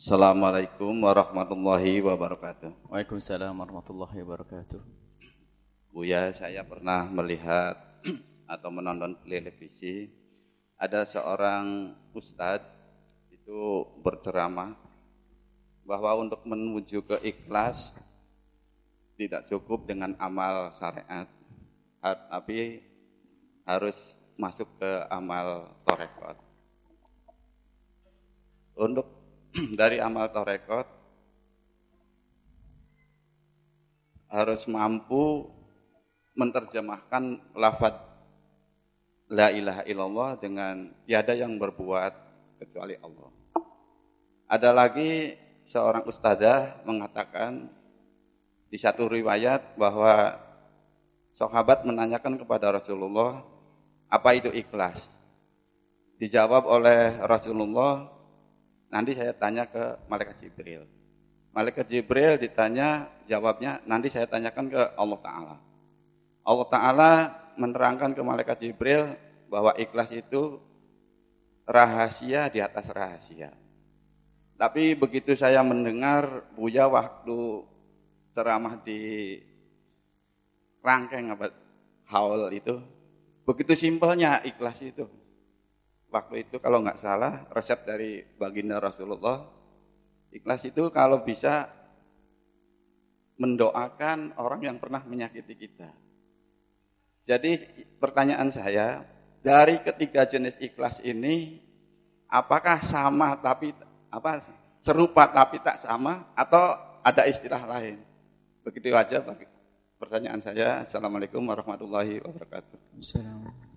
Assalamualaikum warahmatullahi wabarakatuh. Waalaikumsalam warahmatullahi wabarakatuh. Buya, saya pernah melihat atau menonton televisi ada seorang ustadz itu berceramah bahwa untuk menuju ke ikhlas tidak cukup dengan amal syariat, tapi harus masuk ke amal torekot. Untuk dari amal torekot harus mampu menerjemahkan lafaz la ilaha illallah dengan tiada yang berbuat kecuali Allah. Ada lagi seorang ustazah mengatakan di satu riwayat bahwa sahabat menanyakan kepada Rasulullah apa itu ikhlas. Dijawab oleh Rasulullah Nanti saya tanya ke malaikat Jibril. Malaikat Jibril ditanya, jawabnya nanti saya tanyakan ke Allah Ta'ala. Allah Ta'ala menerangkan ke malaikat Jibril bahwa ikhlas itu rahasia di atas rahasia. Tapi begitu saya mendengar Buya waktu ceramah di rangkeng apa haul itu, begitu simpelnya ikhlas itu waktu itu kalau nggak salah resep dari baginda Rasulullah ikhlas itu kalau bisa mendoakan orang yang pernah menyakiti kita. Jadi pertanyaan saya dari ketiga jenis ikhlas ini apakah sama tapi apa serupa tapi tak sama atau ada istilah lain? Begitu aja pertanyaan saya. Assalamualaikum warahmatullahi wabarakatuh. Assalamualaikum.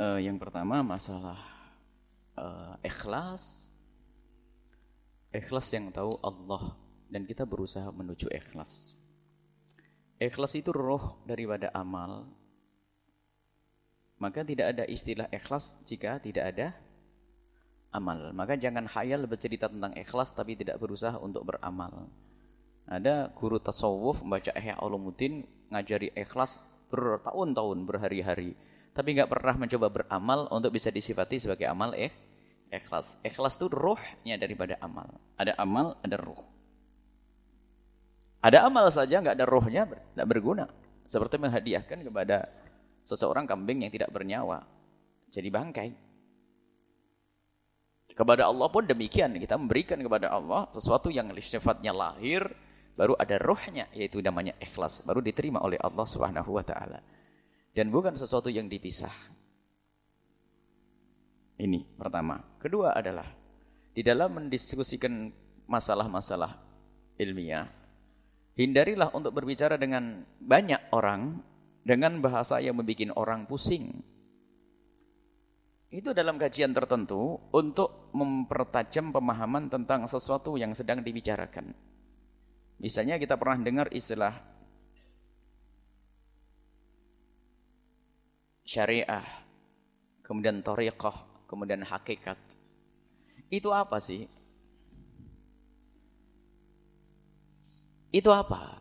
Uh, yang pertama masalah uh, ikhlas. Ikhlas yang tahu Allah dan kita berusaha menuju ikhlas. Ikhlas itu roh daripada amal. Maka tidak ada istilah ikhlas jika tidak ada amal. Maka jangan hayal bercerita tentang ikhlas tapi tidak berusaha untuk beramal. Ada guru tasawuf membaca Ihya Ulumuddin ngajari ikhlas bertahun-tahun, berhari-hari tapi nggak pernah mencoba beramal untuk bisa disifati sebagai amal eh ikhlas. Ikhlas itu rohnya daripada amal. Ada amal, ada roh. Ada amal saja nggak ada rohnya tidak berguna. Seperti menghadiahkan kepada seseorang kambing yang tidak bernyawa. Jadi bangkai. Kepada Allah pun demikian. Kita memberikan kepada Allah sesuatu yang sifatnya lahir. Baru ada rohnya. Yaitu namanya ikhlas. Baru diterima oleh Allah subhanahu wa ta'ala dan bukan sesuatu yang dipisah. Ini pertama. Kedua adalah di dalam mendiskusikan masalah-masalah ilmiah, hindarilah untuk berbicara dengan banyak orang dengan bahasa yang membuat orang pusing. Itu dalam kajian tertentu untuk mempertajam pemahaman tentang sesuatu yang sedang dibicarakan. Misalnya kita pernah dengar istilah syariah, kemudian tariqah, kemudian hakikat. Itu apa sih? Itu apa?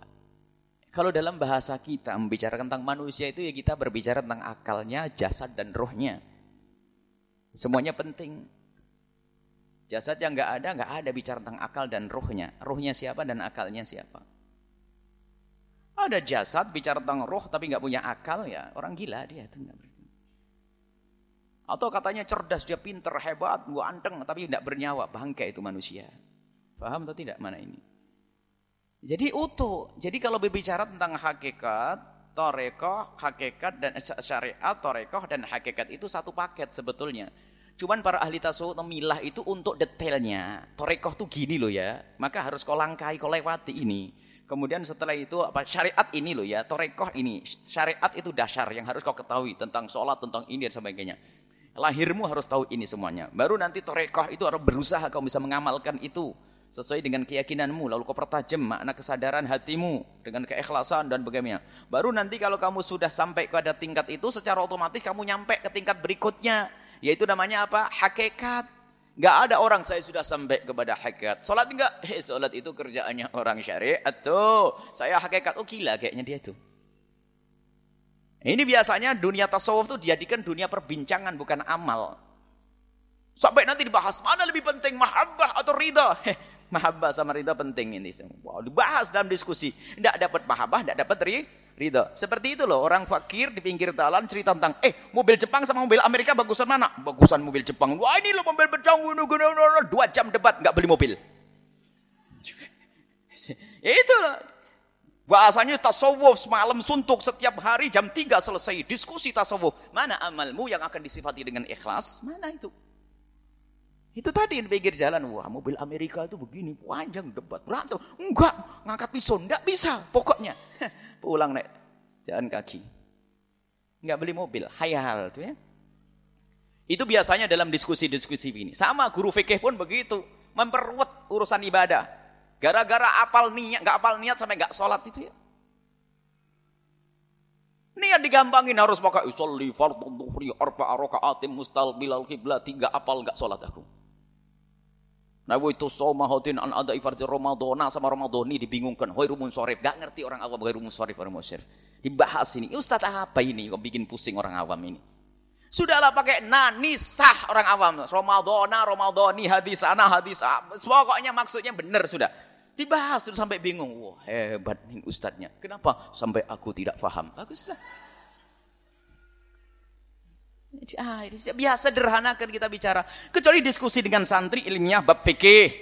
Kalau dalam bahasa kita membicarakan tentang manusia itu ya kita berbicara tentang akalnya, jasad dan rohnya. Semuanya penting. Jasad yang nggak ada, nggak ada bicara tentang akal dan rohnya. Rohnya siapa dan akalnya siapa. Ada jasad bicara tentang roh tapi nggak punya akal ya orang gila dia itu nggak Atau katanya cerdas, dia pinter, hebat, ganteng tapi tidak bernyawa, bangkai itu manusia. Paham atau tidak mana ini? Jadi utuh. Jadi kalau berbicara tentang hakikat, torekoh, hakikat dan syariat, torekoh dan hakikat itu satu paket sebetulnya. Cuman para ahli tasawuf memilah itu untuk detailnya. Torekoh tuh gini loh ya. Maka harus kau langkai, kau lewati ini. Kemudian setelah itu apa syariat ini loh ya, torekoh ini. Syariat itu dasar yang harus kau ketahui tentang sholat, tentang ini dan sebagainya. Lahirmu harus tahu ini semuanya. Baru nanti torekoh itu harus berusaha kau bisa mengamalkan itu sesuai dengan keyakinanmu. Lalu kau pertajam makna kesadaran hatimu dengan keikhlasan dan bagaimana. Baru nanti kalau kamu sudah sampai pada tingkat itu, secara otomatis kamu nyampe ke tingkat berikutnya. Yaitu namanya apa? Hakikat. Gak ada orang saya sudah sampai kepada hakikat. Salat enggak? Eh, salat itu kerjaannya orang syariat tuh. Saya hakikat. Oh gila kayaknya dia tuh. Ini biasanya dunia tasawuf tuh dijadikan dunia perbincangan bukan amal. Sampai nanti dibahas mana lebih penting mahabbah atau ridha. Heh, mahabbah sama ridha penting ini semua. Dibahas dalam diskusi. Tidak dapat mahabbah, tidak dapat ridha. Seperti itu loh, orang fakir di pinggir jalan cerita tentang, eh mobil Jepang sama mobil Amerika bagusan mana? Bagusan mobil Jepang. Wah ini loh mobil Jepang, dua jam debat nggak beli mobil. itu loh. Bahasanya tasawuf semalam suntuk setiap hari jam 3 selesai diskusi tasawuf. Mana amalmu yang akan disifati dengan ikhlas? Mana itu? Itu tadi di pinggir jalan, wah mobil Amerika itu begini, panjang debat, berantem. Enggak, ngangkat pisau, enggak bisa pokoknya. Pulang naik jalan kaki. Enggak beli mobil, hayal tuh ya. Itu biasanya dalam diskusi-diskusi ini. Sama guru fikih pun begitu, memperluat urusan ibadah. Gara-gara apal niat, enggak apal niat sampai enggak sholat itu ya. Niat digampangin harus pakai usolli fardhu dhuhri arba'a raka'atin mustalbilal qiblat tiga apal enggak sholat aku. Nabi itu soma hotin an ada ifarti Ramadana sama Ramadhani dibingungkan. Hoi rumun sorif. Gak ngerti orang awam hoi rumun sorif orang musyrik. Dibahas ini. Ustaz apa ini kok bikin pusing orang awam ini? Sudahlah pakai nanisah orang awam. Ramadana, Ramadhani, hadis ana, hadis Pokoknya maksudnya benar sudah. Dibahas terus sampai bingung. Wah hebat nih ustadznya. Kenapa? Sampai aku tidak paham. Baguslah. Ah, ini biasa sederhanakan kita bicara. Kecuali diskusi dengan santri ilmiah bab fikih.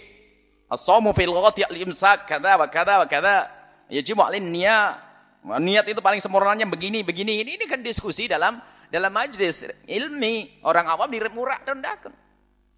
As-sawmu fil ghati al-imsak kada wa kada wa kada. Yajibu alin niat. Niat itu paling sempurnanya begini begini. Ini, ini kan diskusi dalam dalam majlis ilmi. Orang awam diremurak rendahkan.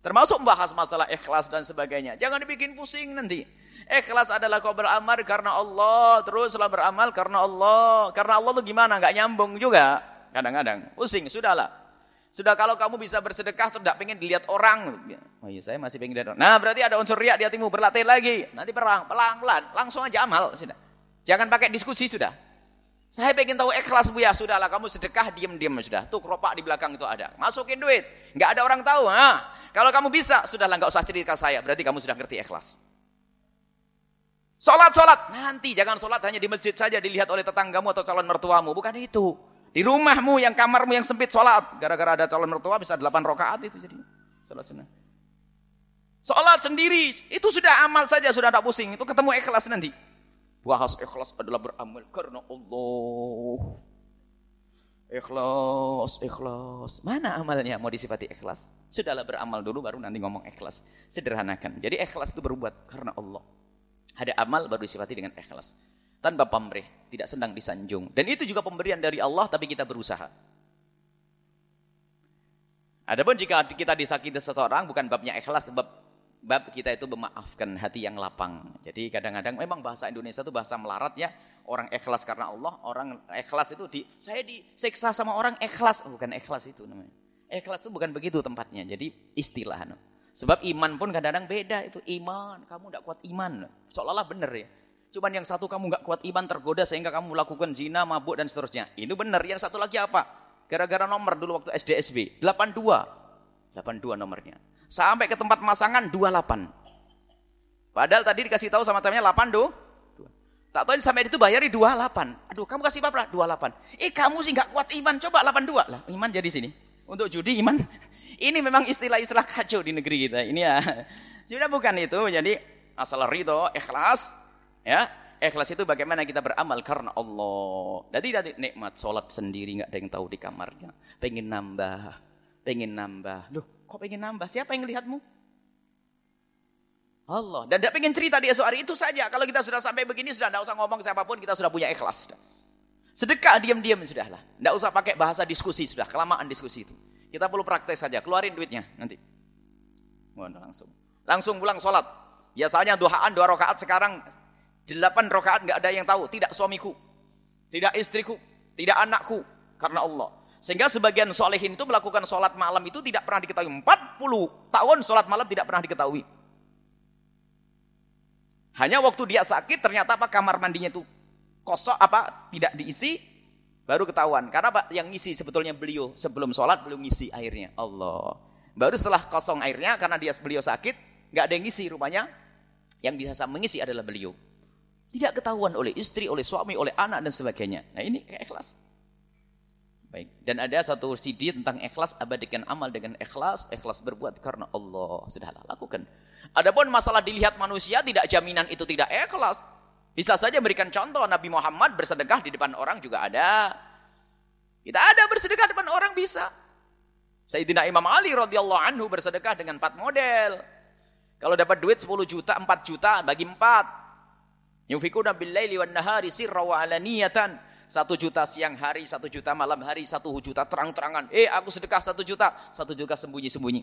Termasuk membahas masalah ikhlas dan sebagainya. Jangan dibikin pusing nanti. Ikhlas adalah kau beramal karena Allah. Teruslah beramal karena Allah. Karena Allah itu gimana? Enggak nyambung juga. Kadang-kadang. Pusing. Sudahlah. Sudah kalau kamu bisa bersedekah tidak pengen dilihat orang. Oh iya saya masih pengen dilihat orang. Nah berarti ada unsur riak di hatimu. Berlatih lagi. Nanti perang. Pelan-pelan. Langsung aja amal. Sudah. Jangan pakai diskusi sudah. Saya pengen tahu ikhlas bu ya. Sudahlah kamu sedekah diam-diam sudah. Tuh keropak di belakang itu ada. Masukin duit. Nggak ada orang tahu. Nah, kalau kamu bisa. Sudahlah nggak usah cerita saya. Berarti kamu sudah ngerti ikhlas. Sholat, sholat. Nanti jangan sholat hanya di masjid saja dilihat oleh tetanggamu atau calon mertuamu. Bukan itu. Di rumahmu yang kamarmu yang sempit sholat. Gara-gara ada calon mertua bisa delapan rakaat itu jadi. Sholat sunnah. Sholat sendiri. Itu sudah amal saja. Sudah tidak pusing. Itu ketemu ikhlas nanti. Bahas ikhlas adalah beramal karena Allah. Ikhlas, ikhlas. Mana amalnya mau disifati ikhlas? Sudahlah beramal dulu baru nanti ngomong ikhlas. Sederhanakan. Jadi ikhlas itu berbuat karena Allah. Ada amal baru disifati dengan ikhlas tanpa pamrih, tidak senang disanjung. Dan itu juga pemberian dari Allah tapi kita berusaha. Adapun jika kita disakiti seseorang bukan babnya ikhlas, bab bab kita itu memaafkan hati yang lapang. Jadi kadang-kadang memang bahasa Indonesia itu bahasa melarat ya. Orang ikhlas karena Allah, orang ikhlas itu di saya disiksa sama orang ikhlas, oh, bukan ikhlas itu namanya. Ikhlas itu bukan begitu tempatnya. Jadi istilah. Sebab iman pun kadang-kadang beda itu iman. Kamu tidak kuat iman. Seolah-olah benar ya. Cuman yang satu kamu nggak kuat iman tergoda sehingga kamu melakukan zina, mabuk dan seterusnya. Ini benar. Yang satu lagi apa? Gara-gara nomor dulu waktu SDSB. 82. 82 nomornya. Sampai ke tempat masangan 28. Padahal tadi dikasih tahu sama temannya 82. Tak tahu sampai itu bayari 28. Aduh, kamu kasih berapa? 28. Eh, kamu sih nggak kuat iman. Coba 82 lah. Iman jadi sini. Untuk judi iman. Ini memang istilah-istilah kacau di negeri kita. Ini ya. Sudah bukan itu. Jadi asal ridho, ikhlas, Ya, ikhlas itu bagaimana kita beramal karena Allah. Jadi dari nikmat sholat sendiri nggak ada yang tahu di kamarnya. Pengen nambah, pengen nambah. Loh, kok pengen nambah? Siapa yang lihatmu? Allah. Dan tidak pengen cerita di esok hari itu saja. Kalau kita sudah sampai begini sudah tidak usah ngomong siapa pun kita sudah punya ikhlas. Sedekah diam-diam sudahlah. Tidak usah pakai bahasa diskusi sudah. Kelamaan diskusi itu. Kita perlu praktek saja. Keluarin duitnya nanti. Mohon langsung. Langsung pulang sholat. Biasanya duhaan dua rakaat sekarang Delapan rakaat nggak ada yang tahu, tidak suamiku, tidak istriku, tidak anakku, karena Allah. Sehingga sebagian solehin itu melakukan sholat malam itu tidak pernah diketahui. 40 tahun sholat malam tidak pernah diketahui. Hanya waktu dia sakit ternyata apa kamar mandinya itu kosong apa tidak diisi baru ketahuan. Karena apa yang ngisi sebetulnya beliau sebelum sholat belum ngisi airnya. Allah. Baru setelah kosong airnya karena dia beliau sakit nggak ada yang ngisi rumahnya. Yang bisa mengisi adalah beliau. Tidak ketahuan oleh istri, oleh suami, oleh anak dan sebagainya. Nah ini ikhlas. Baik. Dan ada satu CD tentang ikhlas, abadikan amal dengan ikhlas, ikhlas berbuat karena Allah. Sudahlah, lakukan. Adapun masalah dilihat manusia, tidak jaminan itu tidak ikhlas. Bisa saja berikan contoh, Nabi Muhammad bersedekah di depan orang juga ada. Kita ada bersedekah di depan orang bisa. Sayyidina Imam Ali radhiyallahu anhu bersedekah dengan empat model. Kalau dapat duit 10 juta, 4 juta, bagi 4. Yufikuna bil laili wan nahari sirra wa alaniyatan. Satu juta siang hari, satu juta malam hari, satu juta terang-terangan. Eh, aku sedekah satu juta, satu juta sembunyi-sembunyi.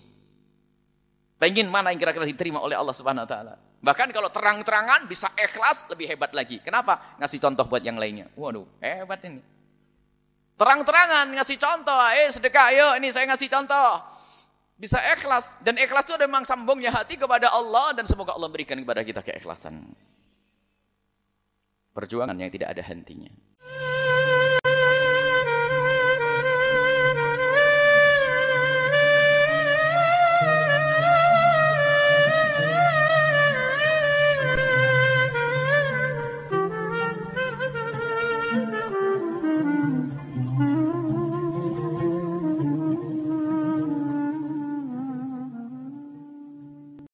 Pengen mana yang kira-kira diterima oleh Allah Subhanahu Wa Taala. Bahkan kalau terang-terangan bisa ikhlas lebih hebat lagi. Kenapa? Ngasih contoh buat yang lainnya. Waduh, hebat ini. Terang-terangan ngasih contoh. Eh, sedekah, ayo ini saya ngasih contoh. Bisa ikhlas. Dan ikhlas itu memang sambungnya hati kepada Allah. Dan semoga Allah berikan kepada kita keikhlasan. Perjuangan yang tidak ada hentinya.